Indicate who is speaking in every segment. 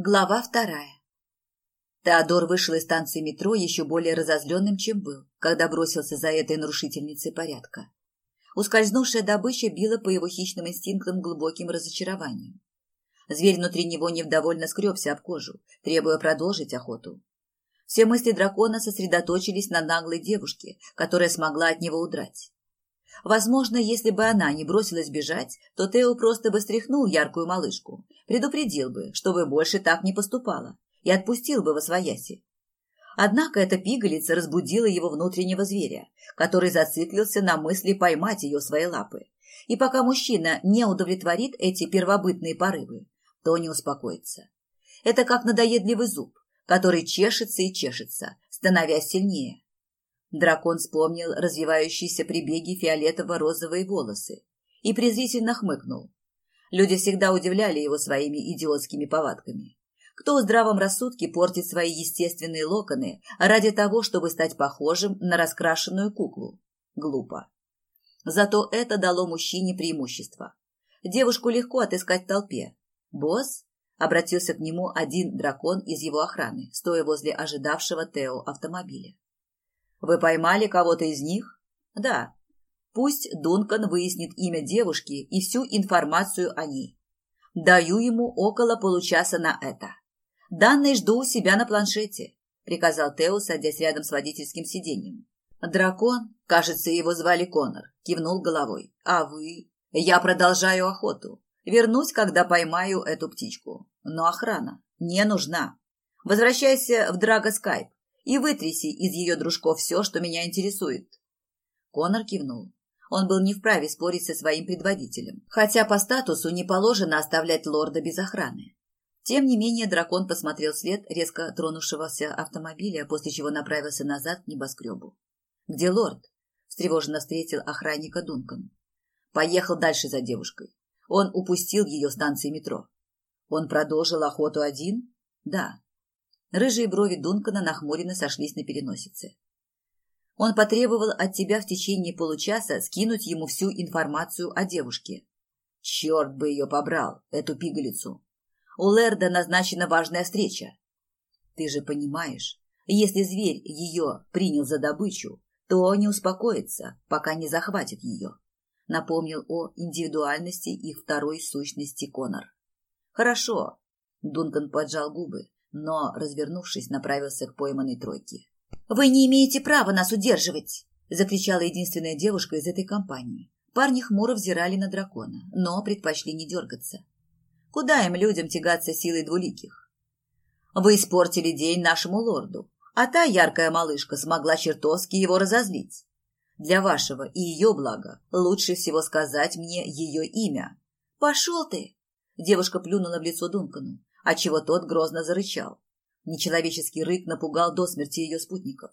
Speaker 1: Глава вторая. Теодор вышел из станции метро еще более разозленным, чем был, когда бросился за этой нарушительницей порядка. Ускользнувшая добыча била по его хищным инстинктам глубоким разочарованием. Зверь внутри него невдовольно скребся об кожу, требуя продолжить охоту. Все мысли дракона сосредоточились на наглой девушке, которая смогла от него удрать. Возможно, если бы она не бросилась бежать, то Тео просто бы стряхнул яркую малышку, предупредил бы, чтобы больше так не поступала, и отпустил бы во свояси. Однако эта пигалица разбудила его внутреннего зверя, который зациклился на мысли поймать ее в свои лапы. И пока мужчина не удовлетворит эти первобытные порывы, то не успокоится. Это как надоедливый зуб, который чешется и чешется, становясь сильнее. Дракон вспомнил развивающиеся при беге фиолетово-розовые волосы и презрительно хмыкнул. Люди всегда удивляли его своими идиотскими повадками. Кто в здравом рассудке портит свои естественные локоны ради того, чтобы стать похожим на раскрашенную куклу? Глупо. Зато это дало мужчине преимущество. Девушку легко отыскать в толпе. «Босс?» – обратился к нему один дракон из его охраны, стоя возле ожидавшего Тео автомобиля. Вы поймали кого-то из них? Да. Пусть Дункан выяснит имя девушки и всю информацию о ней. Даю ему около получаса на это. Данные жду у себя на планшете, приказал Тео, садясь рядом с водительским сиденьем. Дракон, кажется, его звали Конор, кивнул головой. А вы? Я продолжаю охоту. Вернусь, когда поймаю эту птичку. Но охрана не нужна. Возвращайся в Драго Скайп и вытряси из ее дружков все, что меня интересует. Конор кивнул. Он был не вправе спорить со своим предводителем, хотя по статусу не положено оставлять лорда без охраны. Тем не менее дракон посмотрел след резко тронувшегося автомобиля, после чего направился назад к небоскребу. «Где лорд?» – встревоженно встретил охранника Дункан. Поехал дальше за девушкой. Он упустил ее станции метро. Он продолжил охоту один? Да. Рыжие брови Дункана нахмуренно сошлись на переносице. Он потребовал от тебя в течение получаса скинуть ему всю информацию о девушке. Черт бы ее побрал, эту пигалицу. У Лерда назначена важная встреча. Ты же понимаешь, если зверь ее принял за добычу, то не успокоится, пока не захватит ее. Напомнил о индивидуальности их второй сущности Конор. Хорошо. Дункан поджал губы но, развернувшись, направился к пойманной тройке. «Вы не имеете права нас удерживать!» – закричала единственная девушка из этой компании. Парни хмуро взирали на дракона, но предпочли не дергаться. Куда им, людям, тягаться силой двуликих? Вы испортили день нашему лорду, а та яркая малышка смогла чертовски его разозлить. Для вашего и ее блага лучше всего сказать мне ее имя. Пошел ты! Девушка плюнула в лицо Дункану отчего тот грозно зарычал. Нечеловеческий рык напугал до смерти ее спутников.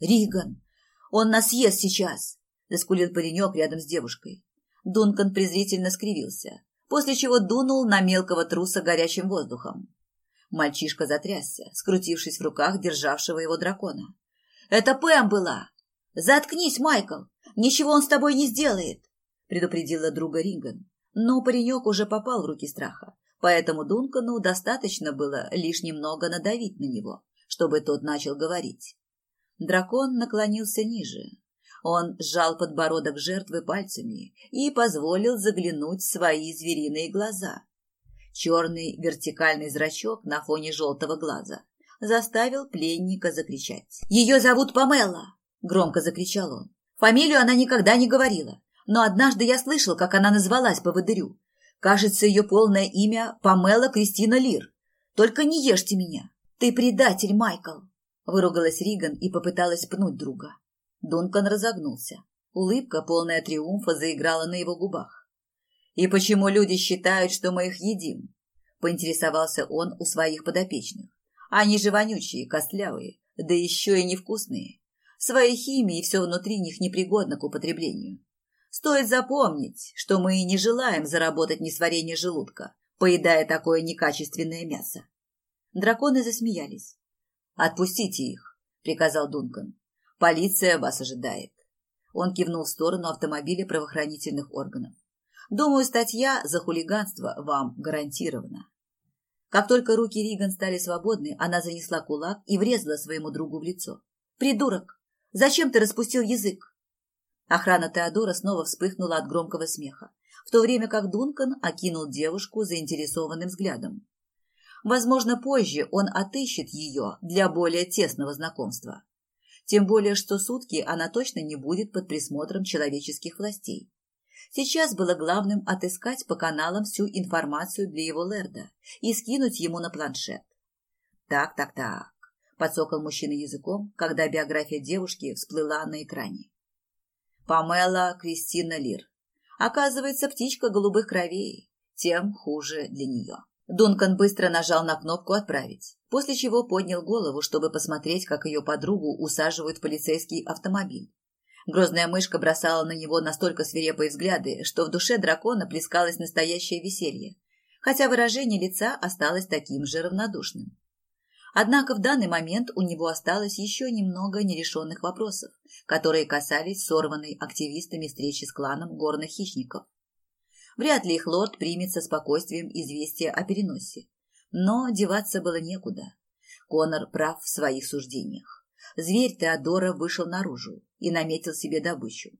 Speaker 1: «Риган! Он нас ест сейчас!» – заскулил паренек рядом с девушкой. Дункан презрительно скривился, после чего дунул на мелкого труса горячим воздухом. Мальчишка затрясся, скрутившись в руках державшего его дракона. «Это Пэм была! Заткнись, Майкл! Ничего он с тобой не сделает!» предупредила друга Риган. Но паренек уже попал в руки страха поэтому Дункану достаточно было лишь немного надавить на него, чтобы тот начал говорить. Дракон наклонился ниже. Он сжал подбородок жертвы пальцами и позволил заглянуть в свои звериные глаза. Черный вертикальный зрачок на фоне желтого глаза заставил пленника закричать. «Ее зовут Памела!» – громко закричал он. Фамилию она никогда не говорила, но однажды я слышал, как она назвалась по водырю. Кажется, ее полное имя Памела Кристина Лир. Только не ешьте меня. Ты предатель, Майкл. Выругалась Риган и попыталась пнуть друга. Дункан разогнулся. Улыбка, полная триумфа, заиграла на его губах. «И почему люди считают, что мы их едим?» – поинтересовался он у своих подопечных. «Они же вонючие, костлявые, да еще и невкусные. Своей химией все внутри них непригодно к употреблению. Стоит запомнить, что мы и не желаем заработать несварение желудка, поедая такое некачественное мясо. Драконы засмеялись. «Отпустите их», — приказал Дункан. «Полиция вас ожидает». Он кивнул в сторону автомобиля правоохранительных органов. «Думаю, статья за хулиганство вам гарантирована». Как только руки Риган стали свободны, она занесла кулак и врезала своему другу в лицо. «Придурок! Зачем ты распустил язык?» Охрана Теодора снова вспыхнула от громкого смеха, в то время как Дункан окинул девушку заинтересованным взглядом. Возможно, позже он отыщет ее для более тесного знакомства. Тем более, что сутки она точно не будет под присмотром человеческих властей. Сейчас было главным отыскать по каналам всю информацию для его Лерда и скинуть ему на планшет. «Так, так, так», – подсокал мужчина языком, когда биография девушки всплыла на экране. Памела Кристина Лир. Оказывается, птичка голубых кровей. Тем хуже для нее. Дункан быстро нажал на кнопку «Отправить», после чего поднял голову, чтобы посмотреть, как ее подругу усаживают в полицейский автомобиль. Грозная мышка бросала на него настолько свирепые взгляды, что в душе дракона плескалось настоящее веселье, хотя выражение лица осталось таким же равнодушным. Однако в данный момент у него осталось еще немного нерешенных вопросов, которые касались сорванной активистами встречи с кланом горных хищников. Вряд ли их лорд примет со спокойствием известие о переносе. Но деваться было некуда. Конор прав в своих суждениях. Зверь Теодора вышел наружу и наметил себе добычу.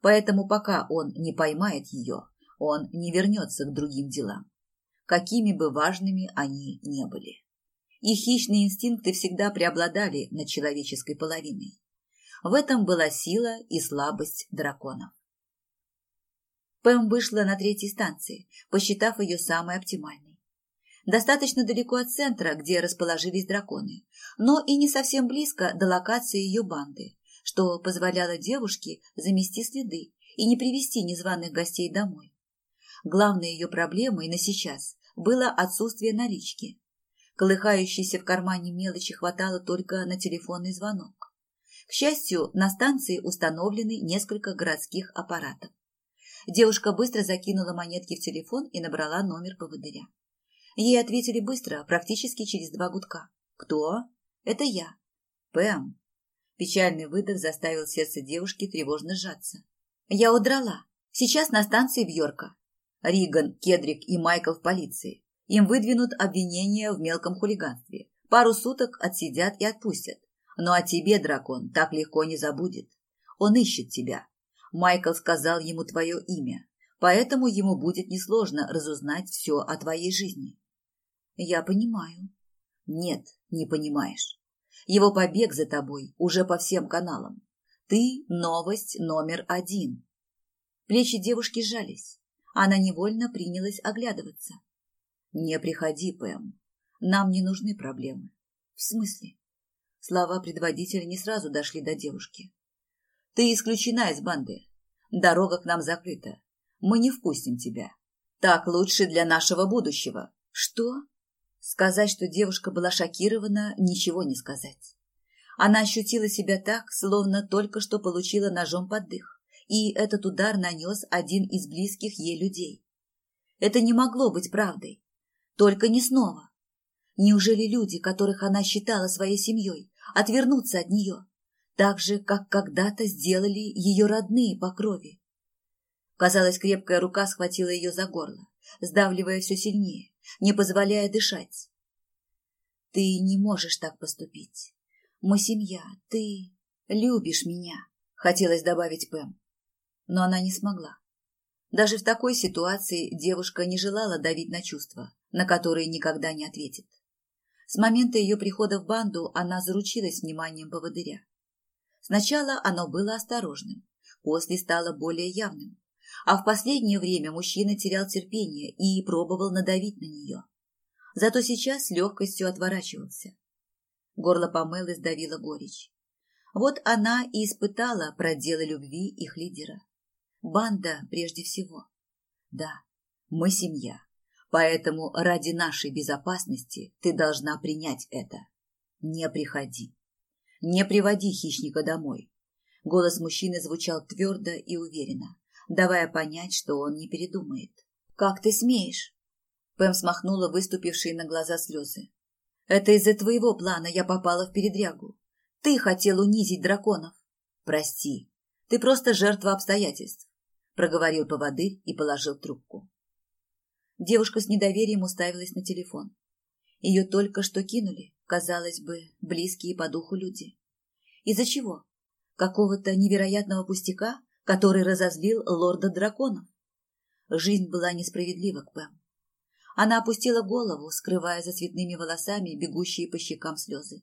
Speaker 1: Поэтому пока он не поймает ее, он не вернется к другим делам, какими бы важными они не были. Их хищные инстинкты всегда преобладали над человеческой половиной. В этом была сила и слабость драконов. Пэм вышла на третьей станции, посчитав ее самой оптимальной. Достаточно далеко от центра, где расположились драконы, но и не совсем близко до локации ее банды, что позволяло девушке замести следы и не привести незваных гостей домой. Главной ее проблемой на сейчас было отсутствие налички. Колыхающейся в кармане мелочи хватало только на телефонный звонок. К счастью, на станции установлены несколько городских аппаратов. Девушка быстро закинула монетки в телефон и набрала номер поводыря. Ей ответили быстро, практически через два гудка. «Кто?» «Это я». «Пэм». Печальный выдох заставил сердце девушки тревожно сжаться. «Я удрала. Сейчас на станции в. Риган, Кедрик и Майкл в полиции. Им выдвинут обвинения в мелком хулиганстве. Пару суток отсидят и отпустят. Но о тебе, дракон, так легко не забудет. Он ищет тебя. Майкл сказал ему твое имя, поэтому ему будет несложно разузнать все о твоей жизни. Я понимаю. Нет, не понимаешь. Его побег за тобой уже по всем каналам. Ты – новость номер один. Плечи девушки сжались. Она невольно принялась оглядываться. Не приходи, Пэм. Нам не нужны проблемы. В смысле? Слова предводителя не сразу дошли до девушки. Ты исключена из банды. Дорога к нам закрыта. Мы не впустим тебя. Так лучше для нашего будущего. Что? Сказать, что девушка была шокирована, ничего не сказать. Она ощутила себя так, словно только что получила ножом под дых, и этот удар нанес один из близких ей людей. Это не могло быть правдой. Только не снова. Неужели люди, которых она считала своей семьей, отвернутся от нее? так же, как когда-то сделали ее родные по крови. Казалось, крепкая рука схватила ее за горло, сдавливая все сильнее, не позволяя дышать. «Ты не можешь так поступить. Мы семья, ты любишь меня», — хотелось добавить Пэм. Но она не смогла. Даже в такой ситуации девушка не желала давить на чувства, на которые никогда не ответит. С момента ее прихода в банду она заручилась вниманием поводыря. Сначала оно было осторожным, после стало более явным. А в последнее время мужчина терял терпение и пробовал надавить на нее. Зато сейчас с легкостью отворачивался. Горло Памелы сдавило горечь. Вот она и испытала проделы любви их лидера. Банда прежде всего. Да, мы семья, поэтому ради нашей безопасности ты должна принять это. Не приходи. Не приводи хищника домой. Голос мужчины звучал твердо и уверенно, давая понять, что он не передумает. «Как ты смеешь?» Пэм смахнула выступившие на глаза слезы. «Это из-за твоего плана я попала в передрягу. Ты хотел унизить драконов. Прости, ты просто жертва обстоятельств», проговорил поводырь и положил трубку. Девушка с недоверием уставилась на телефон. Ее только что кинули, казалось бы, близкие по духу люди. Из-за чего? Какого-то невероятного пустяка, который разозлил лорда драконов. Жизнь была несправедлива к Пэм. Она опустила голову, скрывая за цветными волосами бегущие по щекам слезы.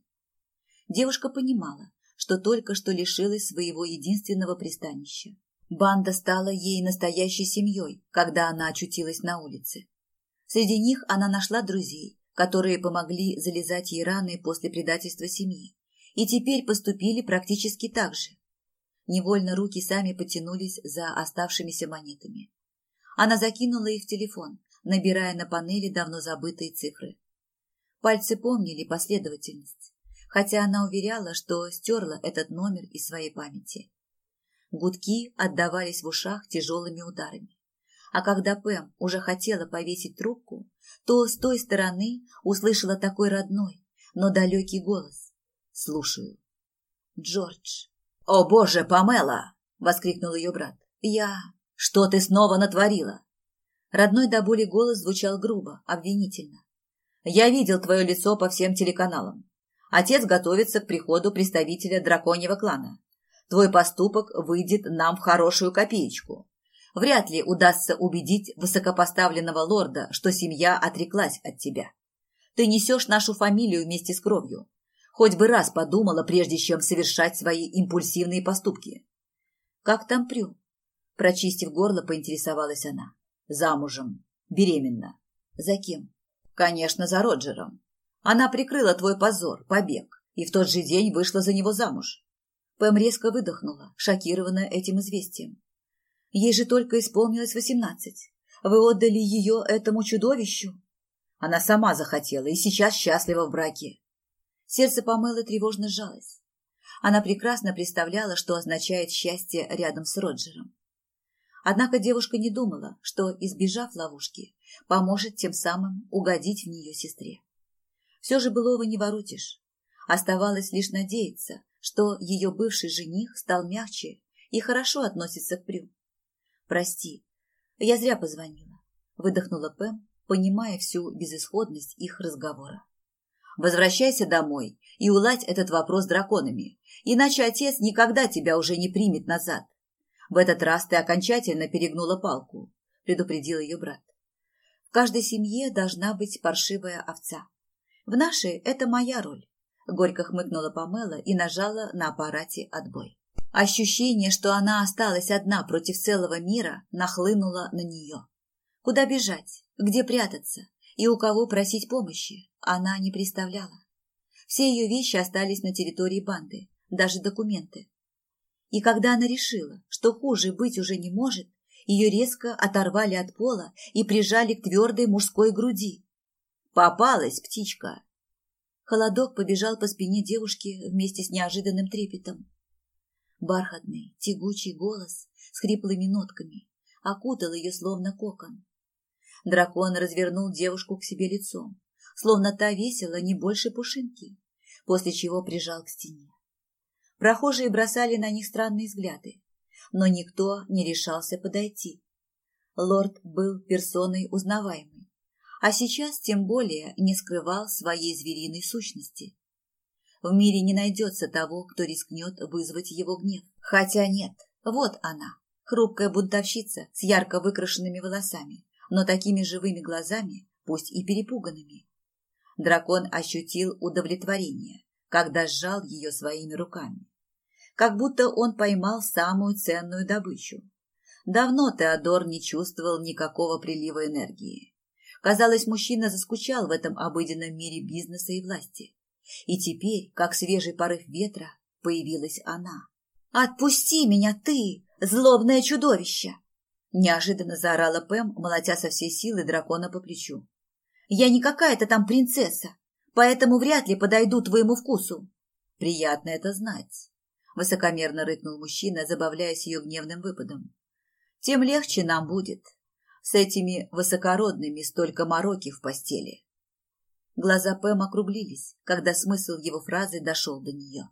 Speaker 1: Девушка понимала, что только что лишилась своего единственного пристанища. Банда стала ей настоящей семьей, когда она очутилась на улице. Среди них она нашла друзей, которые помогли залезать ей раны после предательства семьи, и теперь поступили практически так же. Невольно руки сами потянулись за оставшимися монетами. Она закинула их в телефон, набирая на панели давно забытые цифры. Пальцы помнили последовательность, хотя она уверяла, что стерла этот номер из своей памяти. Гудки отдавались в ушах тяжелыми ударами. А когда Пэм уже хотела повесить трубку, то с той стороны услышала такой родной, но далекий голос. «Слушаю». «Джордж». «О, боже, Памела!» — воскликнул ее брат. «Я...» «Что ты снова натворила?» Родной до боли голос звучал грубо, обвинительно. «Я видел твое лицо по всем телеканалам. Отец готовится к приходу представителя драконьего клана. Твой поступок выйдет нам в хорошую копеечку. Вряд ли удастся убедить высокопоставленного лорда, что семья отреклась от тебя. Ты несешь нашу фамилию вместе с кровью. Хоть бы раз подумала, прежде чем совершать свои импульсивные поступки. Как там Прю? Прочистив горло, поинтересовалась она. Замужем. Беременна. За кем? Конечно, за Роджером. Она прикрыла твой позор, побег, и в тот же день вышла за него замуж. Пэм резко выдохнула, шокированная этим известием. Ей же только исполнилось восемнадцать. Вы отдали ее этому чудовищу? Она сама захотела и сейчас счастлива в браке. Сердце Памелы тревожно сжалось. Она прекрасно представляла, что означает счастье рядом с Роджером. Однако девушка не думала, что, избежав ловушки, поможет тем самым угодить в нее сестре. Все же былого не воротишь. Оставалось лишь надеяться, что ее бывший жених стал мягче и хорошо относится к Прю. «Прости, я зря позвонила», — выдохнула Пэм, понимая всю безысходность их разговора. «Возвращайся домой и уладь этот вопрос драконами, иначе отец никогда тебя уже не примет назад. В этот раз ты окончательно перегнула палку, предупредил ее брат. В каждой семье должна быть паршивая овца. В нашей это моя роль. Горько хмыкнула Памела и нажала на аппарате отбой. Ощущение, что она осталась одна против целого мира, нахлынуло на нее. Куда бежать, где прятаться и у кого просить помощи, она не представляла. Все ее вещи остались на территории банды, даже документы. И когда она решила, что хуже быть уже не может, ее резко оторвали от пола и прижали к твердой мужской груди. «Попалась, птичка!» Холодок побежал по спине девушки вместе с неожиданным трепетом. Бархатный, тягучий голос с хриплыми нотками окутал ее словно кокон. Дракон развернул девушку к себе лицом, словно та весила не больше пушинки, после чего прижал к стене. Прохожие бросали на них странные взгляды, но никто не решался подойти. Лорд был персоной узнаваемой, а сейчас тем более не скрывал своей звериной сущности. В мире не найдется того, кто рискнет вызвать его гнев. Хотя нет, вот она, хрупкая бунтовщица с ярко выкрашенными волосами, но такими живыми глазами, пусть и перепуганными. Дракон ощутил удовлетворение, когда сжал ее своими руками. Как будто он поймал самую ценную добычу. Давно Теодор не чувствовал никакого прилива энергии. Казалось, мужчина заскучал в этом обыденном мире бизнеса и власти. И теперь, как свежий порыв ветра, появилась она. «Отпусти меня, ты, злобное чудовище!» Неожиданно заорала Пэм, молотя со всей силы дракона по плечу. «Я не какая-то там принцесса, поэтому вряд ли подойду твоему вкусу. Приятно это знать. Высокомерно рыкнул мужчина, забавляясь ее гневным выпадом. Тем легче нам будет. С этими высокородными столько мороки в постели. Глаза Пэм округлились, когда смысл его фразы дошел до нее.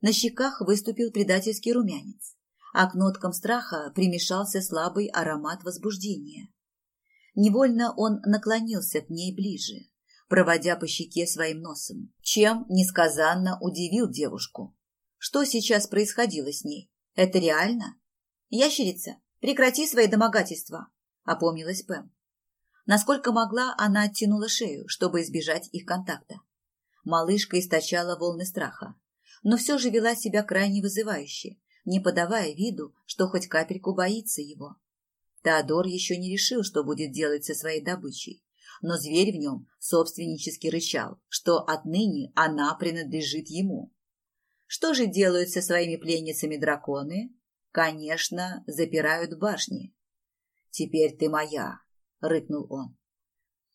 Speaker 1: На щеках выступил предательский румянец, а к ноткам страха примешался слабый аромат возбуждения. Невольно он наклонился к ней ближе, проводя по щеке своим носом, чем несказанно удивил девушку. Что сейчас происходило с ней? Это реально? Ящерица, прекрати свои домогательства, опомнилась Пэм. Насколько могла, она оттянула шею, чтобы избежать их контакта. Малышка источала волны страха, но все же вела себя крайне вызывающе, не подавая виду, что хоть капельку боится его. Теодор еще не решил, что будет делать со своей добычей, но зверь в нем собственнически рычал, что отныне она принадлежит ему. Что же делают со своими пленницами драконы? Конечно, запирают в башне. «Теперь ты моя», — рыкнул он.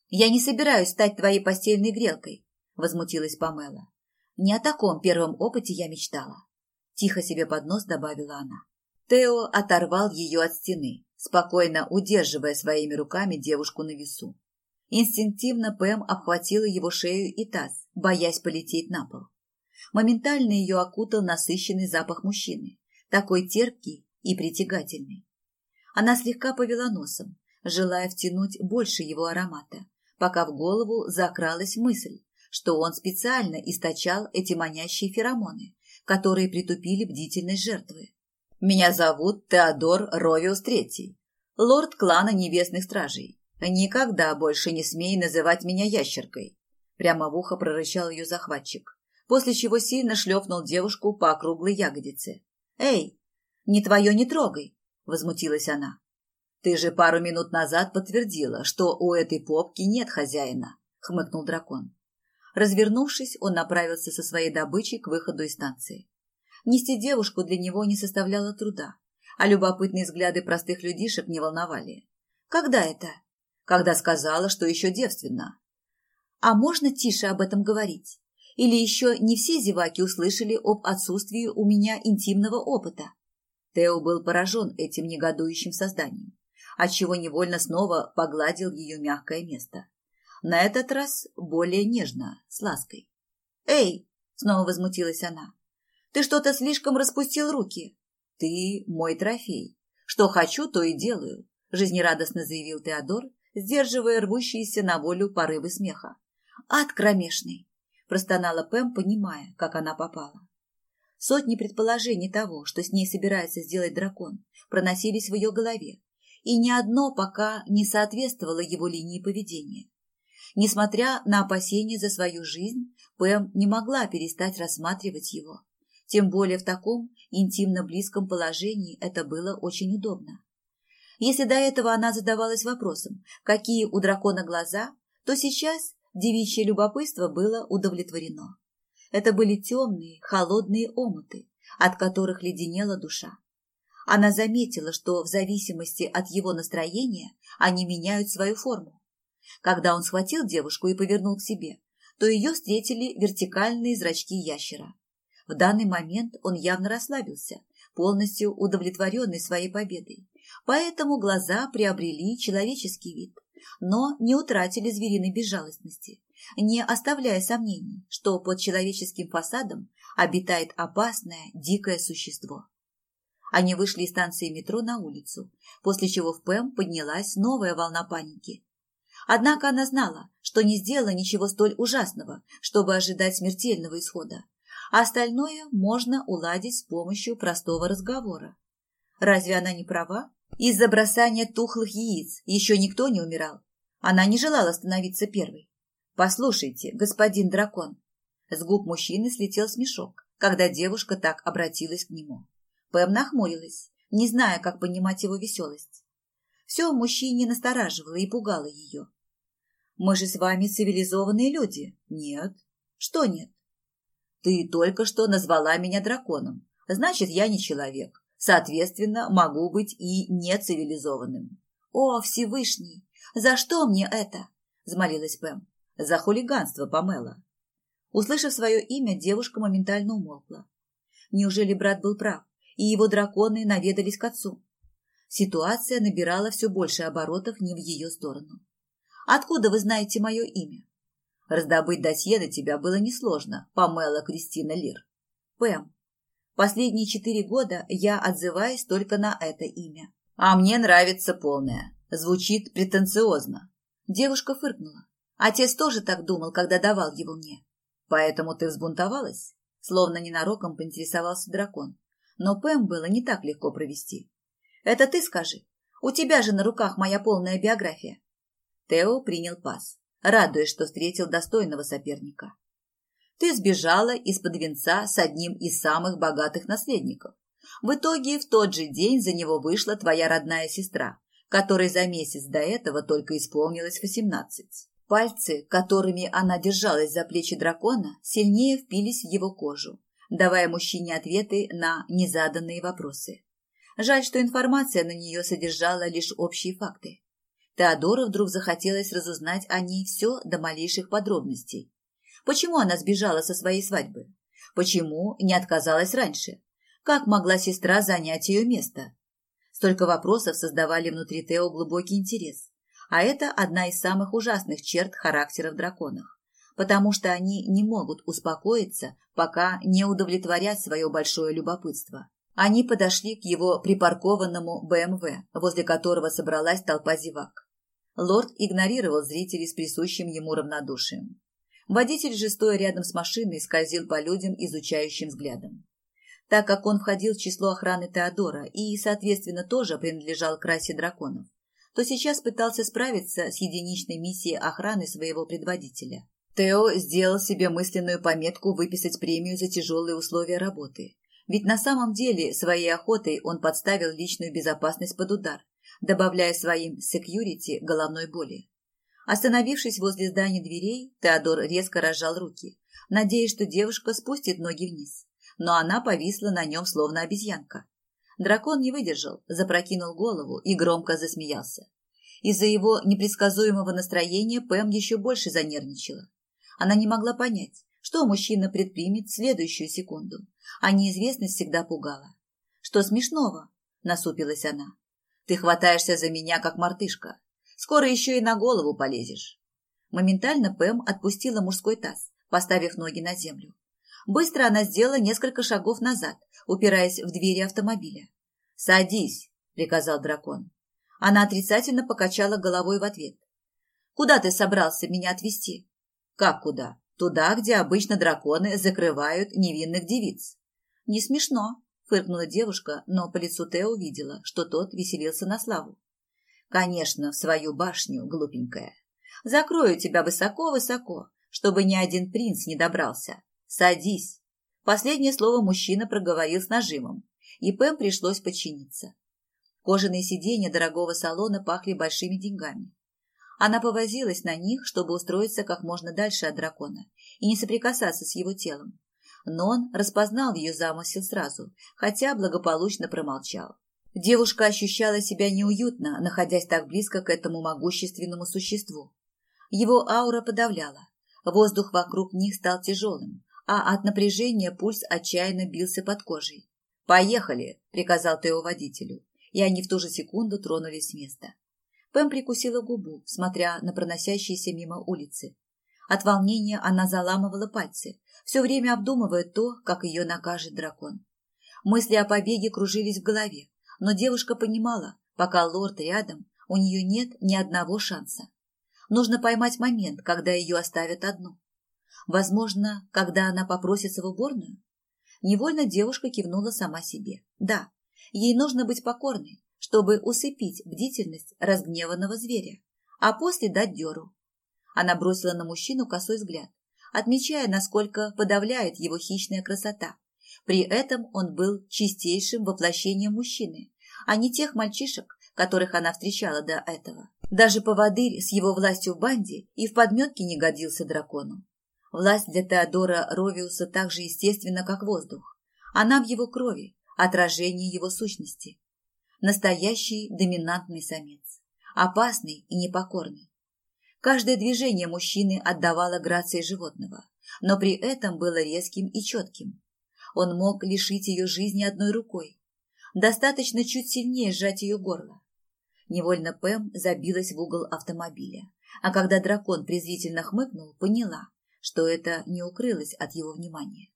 Speaker 1: «Я не собираюсь стать твоей постельной грелкой», — возмутилась Памела. «Не о таком первом опыте я мечтала». Тихо себе под нос добавила она. Тео оторвал ее от стены, спокойно удерживая своими руками девушку на весу. Инстинктивно Пэм обхватила его шею и таз, боясь полететь на пол. Моментально ее окутал насыщенный запах мужчины, такой терпкий и притягательный. Она слегка повела носом, желая втянуть больше его аромата, пока в голову закралась мысль, что он специально источал эти манящие феромоны, которые притупили бдительность жертвы. «Меня зовут Теодор Ровиус Третий, лорд клана Небесных Стражей. Никогда больше не смей называть меня ящеркой», прямо в ухо прорычал ее захватчик, после чего сильно шлепнул девушку по округлой ягодице. «Эй, не твое не трогай!» – возмутилась она. «Ты же пару минут назад подтвердила, что у этой попки нет хозяина», – хмыкнул дракон. Развернувшись, он направился со своей добычей к выходу из станции. Нести девушку для него не составляло труда, а любопытные взгляды простых людишек не волновали. «Когда это?» «Когда сказала, что еще девственна». «А можно тише об этом говорить? Или еще не все зеваки услышали об отсутствии у меня интимного опыта?» Тео был поражен этим негодующим созданием, отчего невольно снова погладил ее мягкое место. На этот раз более нежно, с лаской. «Эй!» — снова возмутилась она. «Ты что-то слишком распустил руки. Ты мой трофей. Что хочу, то и делаю», — жизнерадостно заявил Теодор, сдерживая рвущиеся на волю порывы смеха. «Ад кромешный!» — простонала Пэм, понимая, как она попала. Сотни предположений того, что с ней собирается сделать дракон, проносились в ее голове, и ни одно пока не соответствовало его линии поведения. Несмотря на опасения за свою жизнь, Пэм не могла перестать рассматривать его. Тем более в таком интимно близком положении это было очень удобно. Если до этого она задавалась вопросом, какие у дракона глаза, то сейчас девичье любопытство было удовлетворено. Это были темные, холодные омуты, от которых леденела душа. Она заметила, что в зависимости от его настроения они меняют свою форму. Когда он схватил девушку и повернул к себе, то ее встретили вертикальные зрачки ящера. В данный момент он явно расслабился, полностью удовлетворенный своей победой, поэтому глаза приобрели человеческий вид, но не утратили звериной безжалостности, не оставляя сомнений, что под человеческим фасадом обитает опасное, дикое существо. Они вышли из станции метро на улицу, после чего в ПЭМ поднялась новая волна паники. Однако она знала, что не сделала ничего столь ужасного, чтобы ожидать смертельного исхода, а остальное можно уладить с помощью простого разговора. Разве она не права? Из-за бросания тухлых яиц еще никто не умирал. Она не желала становиться первой. «Послушайте, господин дракон». С губ мужчины слетел смешок, когда девушка так обратилась к нему. Пэм нахмурилась, не зная, как понимать его веселость. Все мужчине настораживало и пугало ее. «Мы же с вами цивилизованные люди». «Нет». «Что нет?» «Ты только что назвала меня драконом. Значит, я не человек. Соответственно, могу быть и нецивилизованным». «О, Всевышний! За что мне это?» – взмолилась Пэм. За хулиганство, Памела. Услышав свое имя, девушка моментально умолкла. Неужели брат был прав, и его драконы наведались к отцу? Ситуация набирала все больше оборотов не в ее сторону. «Откуда вы знаете мое имя?» Раздобыть досье на тебя было несложно, Памела Кристина Лир. Пэм. Последние четыре года я отзываюсь только на это имя. А мне нравится полное. Звучит претенциозно. Девушка фыркнула. Отец тоже так думал, когда давал его мне. Поэтому ты взбунтовалась? Словно ненароком поинтересовался дракон. Но Пэм было не так легко провести. Это ты скажи. У тебя же на руках моя полная биография. Тео принял пас, радуясь, что встретил достойного соперника. Ты сбежала из-под венца с одним из самых богатых наследников. В итоге в тот же день за него вышла твоя родная сестра, которой за месяц до этого только исполнилось восемнадцать. Пальцы, которыми она держалась за плечи дракона, сильнее впились в его кожу, давая мужчине ответы на незаданные вопросы. Жаль, что информация на нее содержала лишь общие факты. Теодору вдруг захотелось разузнать о ней все до малейших подробностей. Почему она сбежала со своей свадьбы? Почему не отказалась раньше? Как могла сестра занять ее место? Столько вопросов создавали внутри Тео глубокий интерес. А это одна из самых ужасных черт характера в драконах, потому что они не могут успокоиться, пока не удовлетворят свое большое любопытство. Они подошли к его припаркованному БМВ, возле которого собралась толпа зевак. Лорд игнорировал зрителей с присущим ему равнодушием. Водитель же, стоя рядом с машиной, скользил по людям изучающим взглядом. Так как он входил в число охраны Теодора и, соответственно, тоже принадлежал к расе драконов, то сейчас пытался справиться с единичной миссией охраны своего предводителя. Тео сделал себе мысленную пометку выписать премию за тяжелые условия работы. Ведь на самом деле своей охотой он подставил личную безопасность под удар, добавляя своим секьюрити головной боли. Остановившись возле здания дверей, Теодор резко разжал руки, надеясь, что девушка спустит ноги вниз. Но она повисла на нем, словно обезьянка. Дракон не выдержал, запрокинул голову и громко засмеялся. Из-за его непредсказуемого настроения Пэм еще больше занервничала. Она не могла понять, что мужчина предпримет в следующую секунду, а неизвестность всегда пугала. «Что смешного?» – насупилась она. «Ты хватаешься за меня, как мартышка. Скоро еще и на голову полезешь». Моментально Пэм отпустила мужской таз, поставив ноги на землю. Быстро она сделала несколько шагов назад, упираясь в двери автомобиля. «Садись», – приказал дракон. Она отрицательно покачала головой в ответ. «Куда ты собрался меня отвезти?» «Как куда? Туда, где обычно драконы закрывают невинных девиц». «Не смешно», – фыркнула девушка, но по лицу Тео увидела, что тот веселился на славу. «Конечно, в свою башню, глупенькая. Закрою тебя высоко-высоко, чтобы ни один принц не добрался. Садись». Последнее слово мужчина проговорил с нажимом, и Пэм пришлось подчиниться. Кожаные сиденья дорогого салона пахли большими деньгами. Она повозилась на них, чтобы устроиться как можно дальше от дракона и не соприкасаться с его телом. Но он распознал ее замысел сразу, хотя благополучно промолчал. Девушка ощущала себя неуютно, находясь так близко к этому могущественному существу. Его аура подавляла. Воздух вокруг них стал тяжелым, а от напряжения пульс отчаянно бился под кожей. «Поехали!» – приказал Тео водителю, и они в ту же секунду тронулись с места. Пэм прикусила губу, смотря на проносящиеся мимо улицы. От волнения она заламывала пальцы, все время обдумывая то, как ее накажет дракон. Мысли о побеге кружились в голове, но девушка понимала, пока лорд рядом, у нее нет ни одного шанса. Нужно поймать момент, когда ее оставят одну. Возможно, когда она попросится в уборную? Невольно девушка кивнула сама себе. Да, ей нужно быть покорной, чтобы усыпить бдительность разгневанного зверя, а после дать дёру. Она бросила на мужчину косой взгляд, отмечая, насколько подавляет его хищная красота. При этом он был чистейшим воплощением мужчины, а не тех мальчишек, которых она встречала до этого. Даже поводырь с его властью в банде и в подметке не годился дракону. Власть для Теодора Ровиуса так же естественна, как воздух. Она в его крови, отражение его сущности. Настоящий доминантный самец. Опасный и непокорный. Каждое движение мужчины отдавало грации животного, но при этом было резким и четким. Он мог лишить ее жизни одной рукой. Достаточно чуть сильнее сжать ее горло. Невольно Пэм забилась в угол автомобиля, а когда дракон презрительно хмыкнул, поняла, что это не укрылось от его внимания.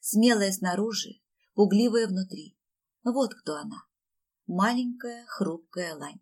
Speaker 1: Смелая снаружи, пугливая внутри. Вот кто она. Маленькая, хрупкая лань.